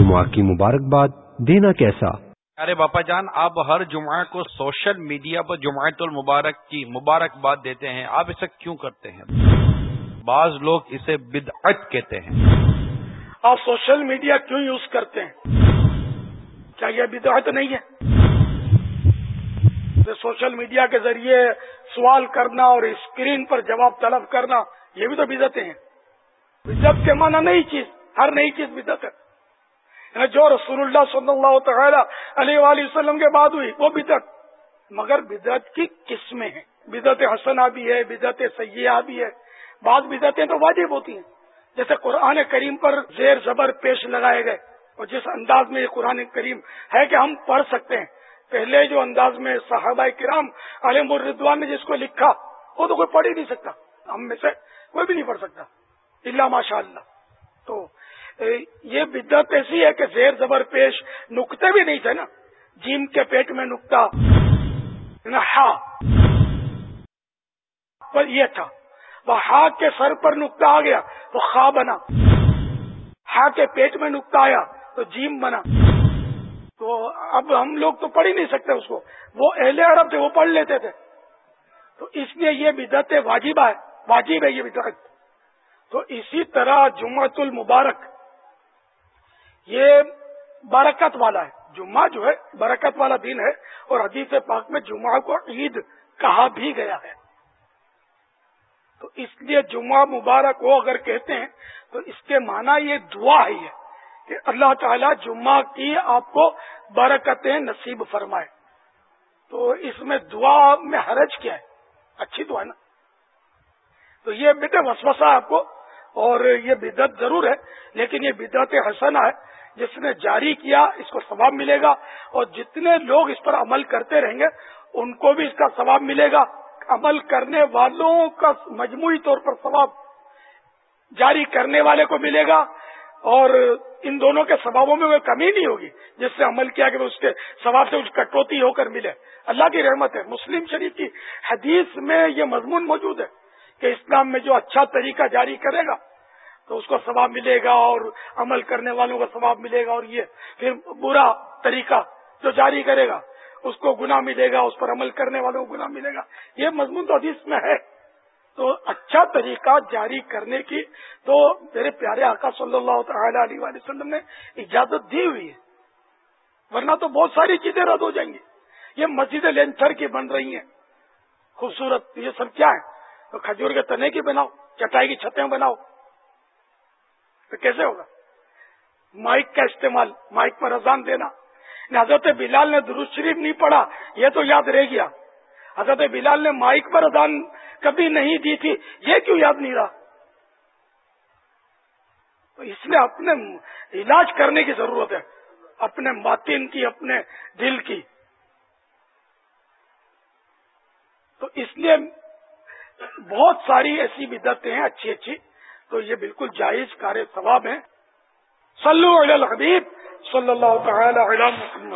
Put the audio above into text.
جمعہ کی مبارکباد دینا کیسا؟ ارے باپا جان آپ ہر جمعہ کو سوشل میڈیا پر جمعیت المبارک کی مبارکباد دیتے ہیں۔ آپ اسے کیوں کرتے ہیں؟ بعض لوگ اسے بدعت کہتے ہیں۔ آپ سوشل میڈیا کیوں یوز کرتے ہیں؟ کیا یہ بدعت نہیں ہے؟ سوشل میڈیا کے ذریعے سوال کرنا اور اسکرین پر جواب طلب کرنا یہ بھی تو بدتیں ہیں۔ بدت کے معنی نئی چیز ہر نئی چیز بدت ہے۔ جو رسول اللہ صلی اللہ تعالی علیہ وآلہ وسلم کے بعد ہوئی، وہ بدت مگر بدت کی قسمیں ہیں۔ بدت حسنا بھی ہے بدت سیاح بھی ہے۔ بعض بدتیں تو واجب ہوتی ہیں۔ جیسے قرآن کریم پر زیر زبر پیش لگائے گئے۔ اور جس انداز میں یہ قرآن کریم ہے کہ ہم پڑھ سکتے ہیں، پہلے جو انداز میں صحابہ کرام علیم الردوان نے جس کو لکھا، وہ تو کوئی پڑھ ہی نہیں سکتا۔ ہم میں سے کوئی بھی نہیں پڑھ سکتا۔ اللہ ماشاء اللہ تو یہ بدت ایسی ہے کہ زیر زبر پیش نکتے بھی نہیں تھے نا۔ جیم کے پیٹ میں نکتا۔ ہا۔ پر یہ تھا۔ وہ ہا کے سر پر نکتا آ گیا تو خا بنا۔ ہا کے پیٹ میں نکتا آیا، تو جیم بنا۔ تو اب ہم لوگ تو پڑھ ہی نہیں سکتے اس کو۔ وہ اہل عرب تھے، وہ پڑھ لیتے تھے۔ تو اس لیے یہ بدت واجبہ ہے۔ واجب ہے یہ بدعت۔ تو اسی طرح جمعت المبارک یہ برکت والا ہے۔ جمعہ جو ہے، برکت والا دن ہے اور حدیث پاک میں جمعہ کو عید کہا بھی گیا ہے۔ تو اس لیے جمعہ مبارک ہو اگر کہتے ہیں، تو اس کے معنی یہ دعا ہی ہے کہ اللہ تعالی جمعہ کی آپ کو برکتیں نصیب فرمائے۔ تو اس میں دعا میں حرج کیا ہے؟ اچھی دعا ہے نا۔ تو یہ بیٹے وسوسہ آپ کو اور یہ بدت ضرور ہے، لیکن یہ بدعت حسن ہے۔ جس نے جاری کیا، اس کو ثواب ملے گا۔ اور جتنے لوگ اس پر عمل کرتے رہیں گے، ان کو بھی اس کا ثواب ملے گا۔ عمل کرنے والوں کا مجموعی طور پر ثواب جاری کرنے والے کو ملے گا۔ اور ان دونوں کے ثوابوں میں کوئی کمی نہیں ہوگی، جس سے عمل کیا کہ اس کے ثواب سے کچھ کٹوتی ہو کر ملے۔ اللہ کی رحمت ہے، مسلم شریف کی حدیث میں یہ مضمون موجود ہے۔ کہ اسلام میں جو اچھا طریقہ جاری کرے گا، تو اس کو ثواب ملے گا اور عمل کرنے والوں کا ثواب ملے گا اور یہ پھر برا طریقہ جو جاری کرے گا، اس کو گناہ ملے گا، اس پر عمل کرنے والوں کو گناہ ملے گا۔ یہ مضمون تو حدیث میں ہے۔ تو اچھا طریقہ جاری کرنے کی تو میرے پیارے آقا صلی اللہ تعالی علیہ وسلم نے اجازت دی ہوئی ہے۔ ورنہ تو بہت ساری چیزیں رد ہو جائیں گی۔ یہ مسجد لینتھر کی بن رہی ہیں۔ خوبصورت یہ سب کیا ہے؟ تو کھجور کے تنے کی بناؤ، چٹائی کی چھتیں بناؤ۔ تو کیسے ہوگا؟ مائک کا استعمال، مائک پر اذان دینا۔ یعنی حضرت بلال نے درست شریف نہیں پڑھا، یہ تو یاد رہ گیا۔ حضرت بلال نے مائک پر اذان کبھی نہیں دی تھی، یہ کیوں یاد نہیں رہا؟ تو اس لیے اپنے علاج کرنے کی ضرورت ہے، اپنے باطن کی، اپنے دل کی۔ تو اس لیے بہت ساری ایسی بدتیں ہیں، اچھی اچھی۔ تو یہ بالکل جائز کار ثواب ہیں صلو علی الحبیب صلی اللہ تعالی علی محمد۔